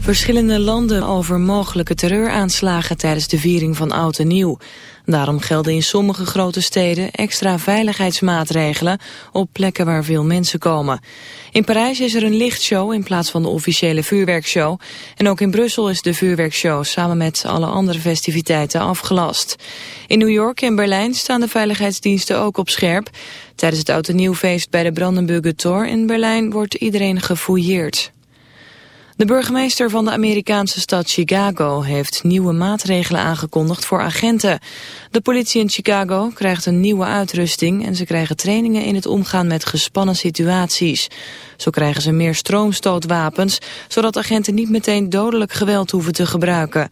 Verschillende landen over mogelijke terreuraanslagen tijdens de viering van Oud en Nieuw. Daarom gelden in sommige grote steden extra veiligheidsmaatregelen op plekken waar veel mensen komen. In Parijs is er een lichtshow in plaats van de officiële vuurwerkshow. En ook in Brussel is de vuurwerkshow samen met alle andere festiviteiten afgelast. In New York en Berlijn staan de veiligheidsdiensten ook op scherp. Tijdens het Oud en Nieuwfeest bij de Brandenburger Tor in Berlijn wordt iedereen gefouilleerd. De burgemeester van de Amerikaanse stad Chicago heeft nieuwe maatregelen aangekondigd voor agenten. De politie in Chicago krijgt een nieuwe uitrusting en ze krijgen trainingen in het omgaan met gespannen situaties. Zo krijgen ze meer stroomstootwapens, zodat agenten niet meteen dodelijk geweld hoeven te gebruiken.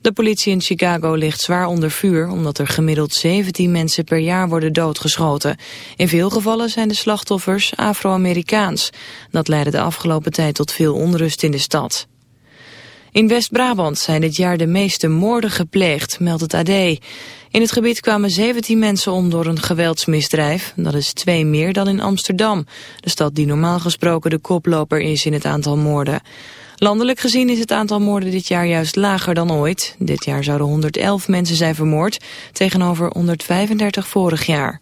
De politie in Chicago ligt zwaar onder vuur omdat er gemiddeld 17 mensen per jaar worden doodgeschoten. In veel gevallen zijn de slachtoffers Afro-Amerikaans. Dat leidde de afgelopen tijd tot veel onrust in de stad. In West-Brabant zijn dit jaar de meeste moorden gepleegd, meldt het AD. In het gebied kwamen 17 mensen om door een geweldsmisdrijf. Dat is twee meer dan in Amsterdam, de stad die normaal gesproken de koploper is in het aantal moorden. Landelijk gezien is het aantal moorden dit jaar juist lager dan ooit. Dit jaar zouden 111 mensen zijn vermoord, tegenover 135 vorig jaar.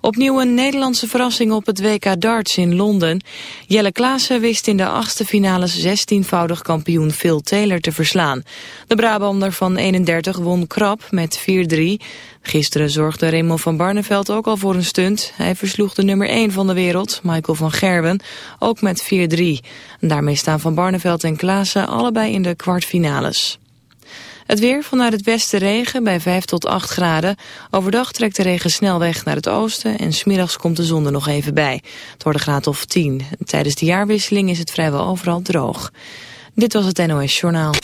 Opnieuw een Nederlandse verrassing op het WK darts in Londen. Jelle Klaassen wist in de achtste finales 16-voudig kampioen Phil Taylor te verslaan. De Brabander van 31 won krap met 4-3. Gisteren zorgde Raymond van Barneveld ook al voor een stunt. Hij versloeg de nummer 1 van de wereld, Michael van Gerwen, ook met 4-3. Daarmee staan Van Barneveld en Klaassen allebei in de kwartfinales. Het weer vanuit het westen regen bij 5 tot 8 graden. Overdag trekt de regen snel weg naar het oosten en smiddags komt de zon er nog even bij. Het wordt een graad of 10. Tijdens de jaarwisseling is het vrijwel overal droog. Dit was het NOS Journaal.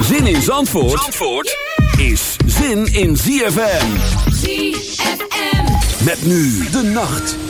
Zin in Zandvoort, Zandvoort is zin in ZFM. ZFM. Met nu de nacht.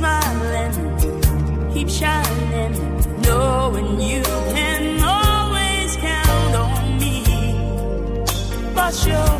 smiling, keep shining, knowing you can always count on me. For sure,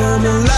I'm alive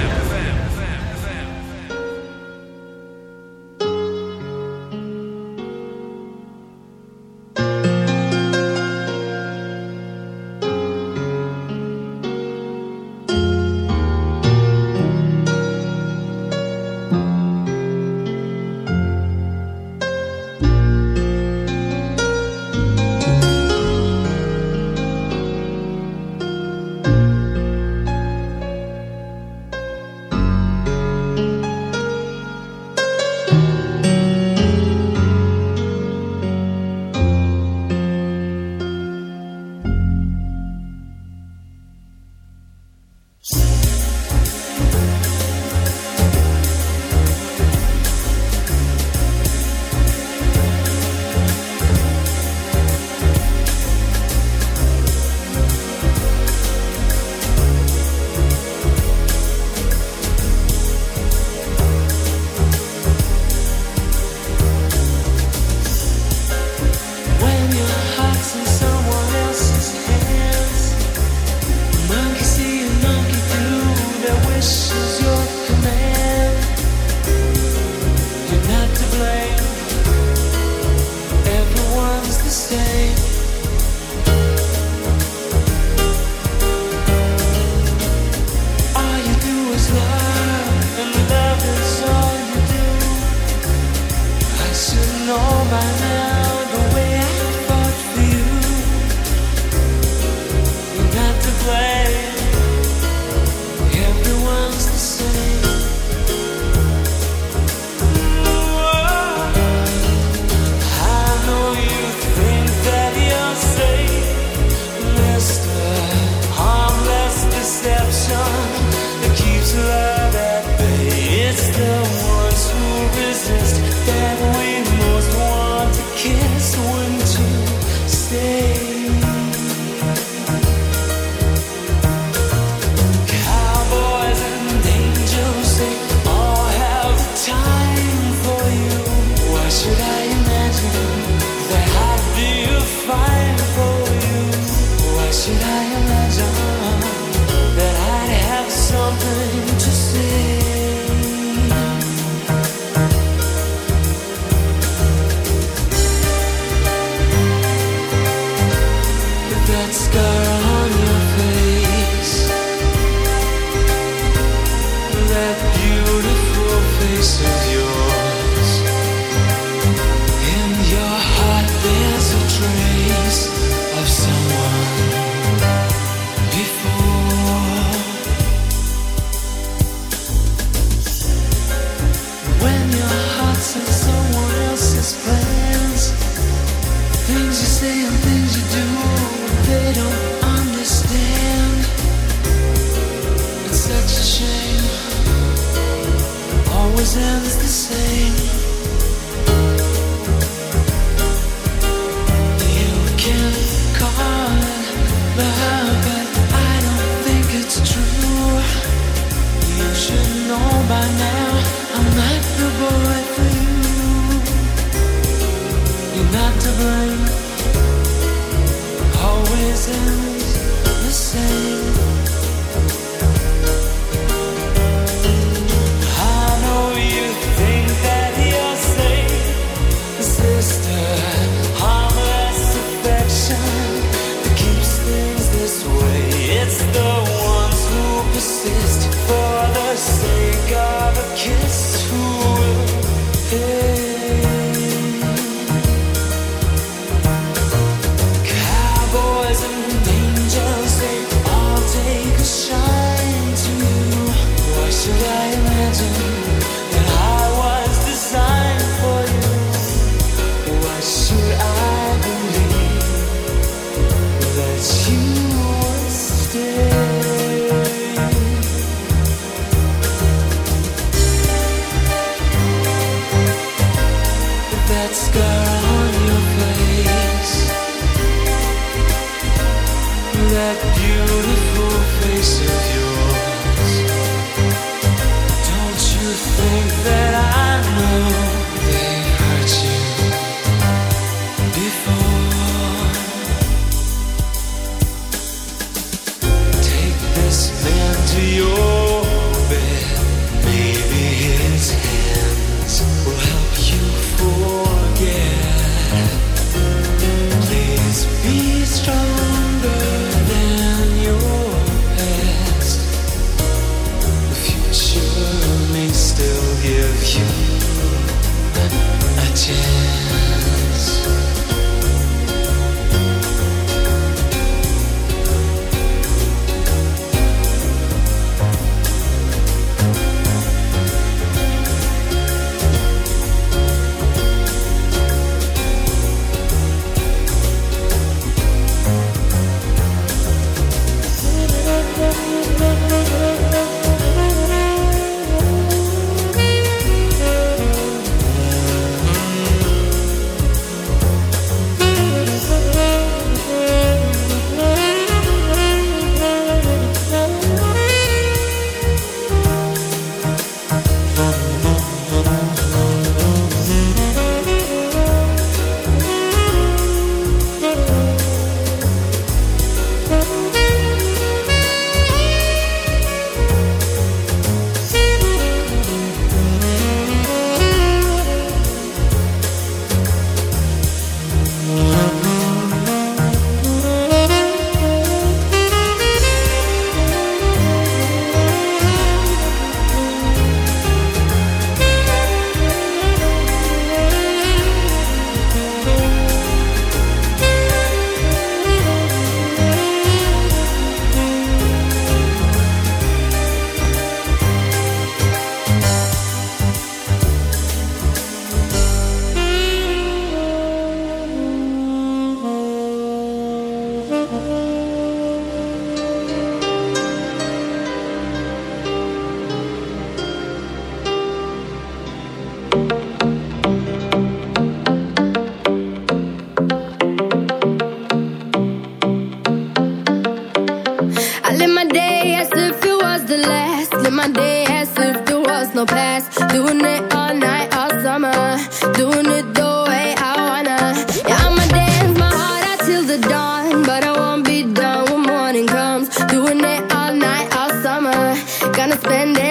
but I won't be done when morning comes. Doing it all night, all summer. Gonna spend it.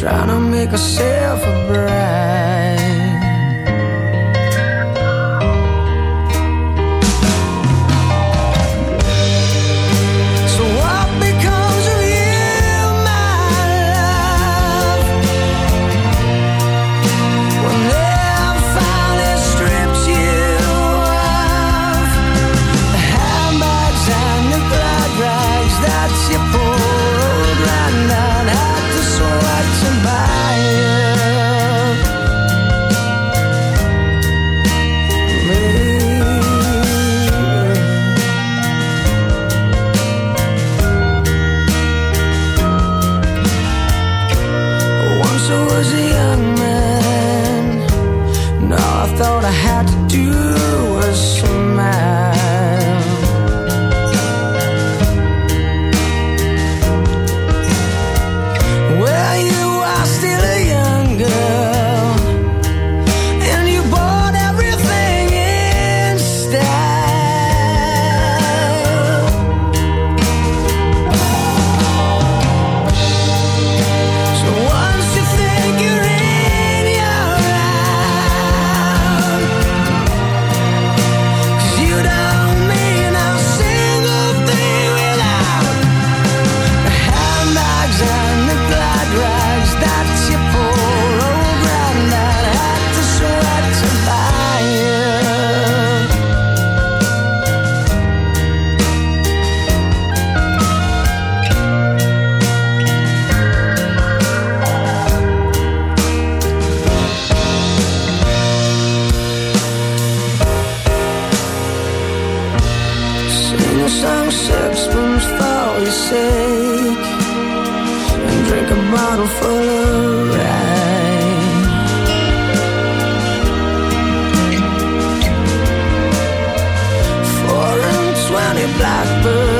trying to make herself a bride. song sixpence for your sake And drink a bottle full of rain Four and twenty blackbirds.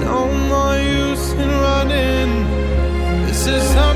No more use in running. This is something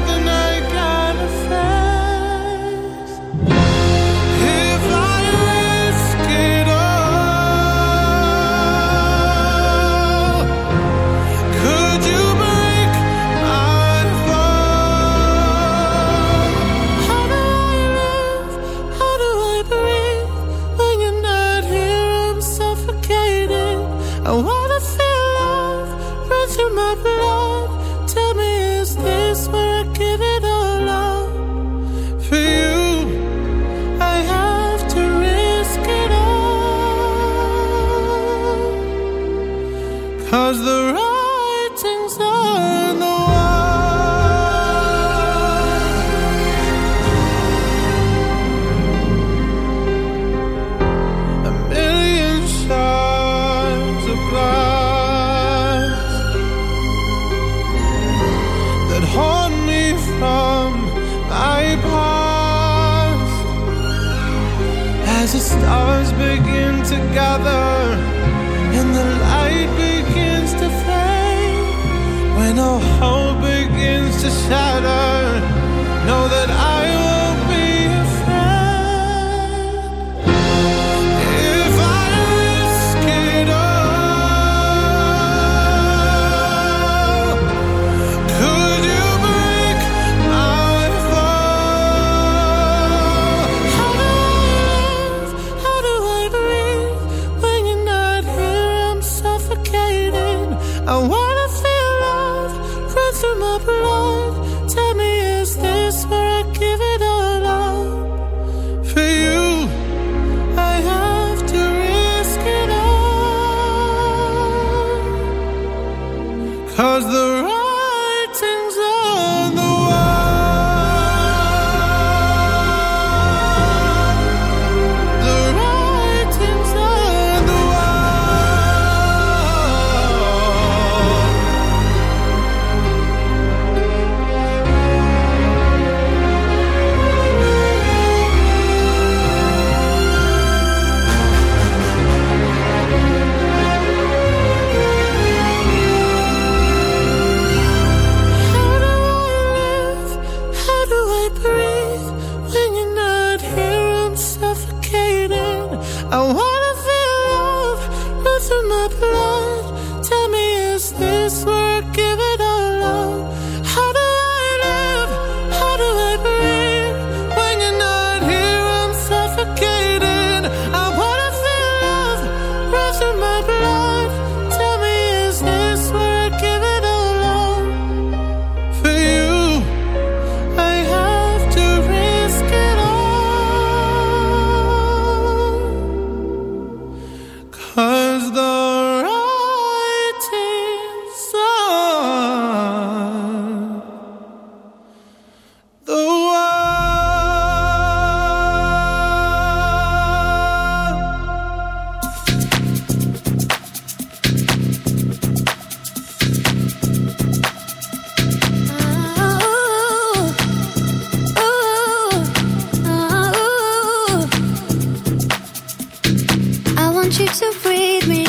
I want you to breathe me.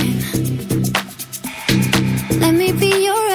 Let me be your.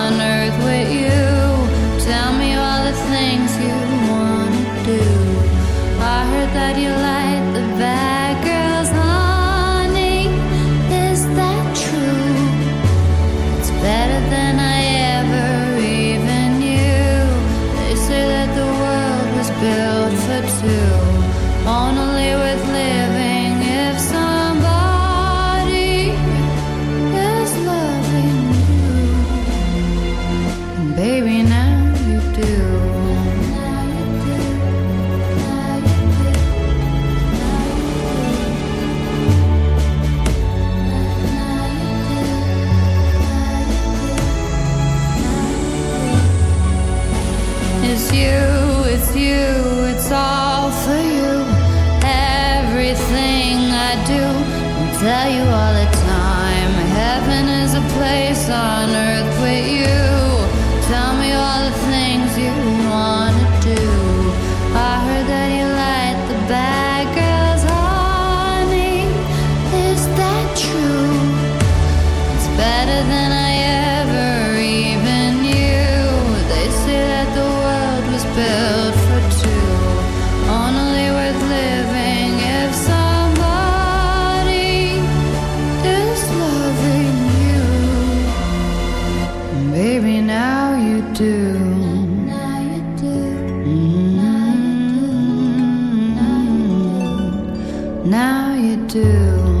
Now you do.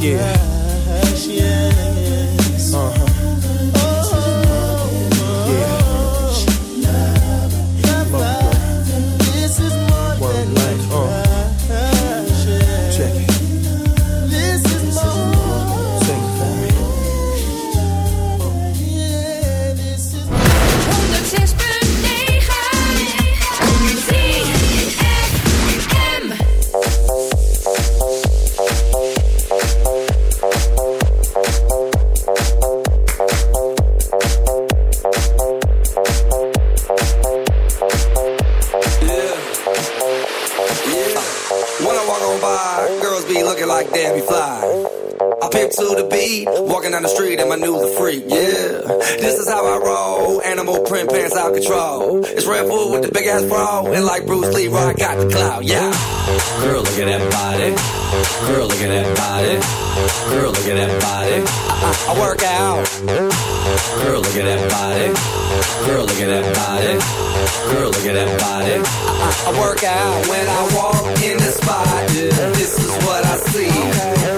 Yeah. Control. It's Red Bull with the big ass bra, and like Bruce Lee, I got the clout, yeah. Girl, look at that body. Girl, look at that body. Girl, look at that body. I, I, I work out. Girl, look at that body. Girl, look at that body. Girl, look at that body. I, I, work out when I walk in the spot. This is what I see.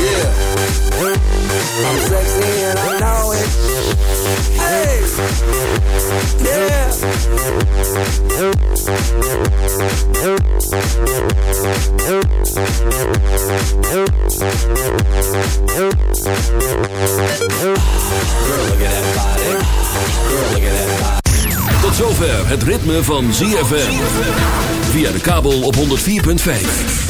Yeah. I'm and I know it. Tot zover het ritme van ZFM. Via de kabel op 104.5.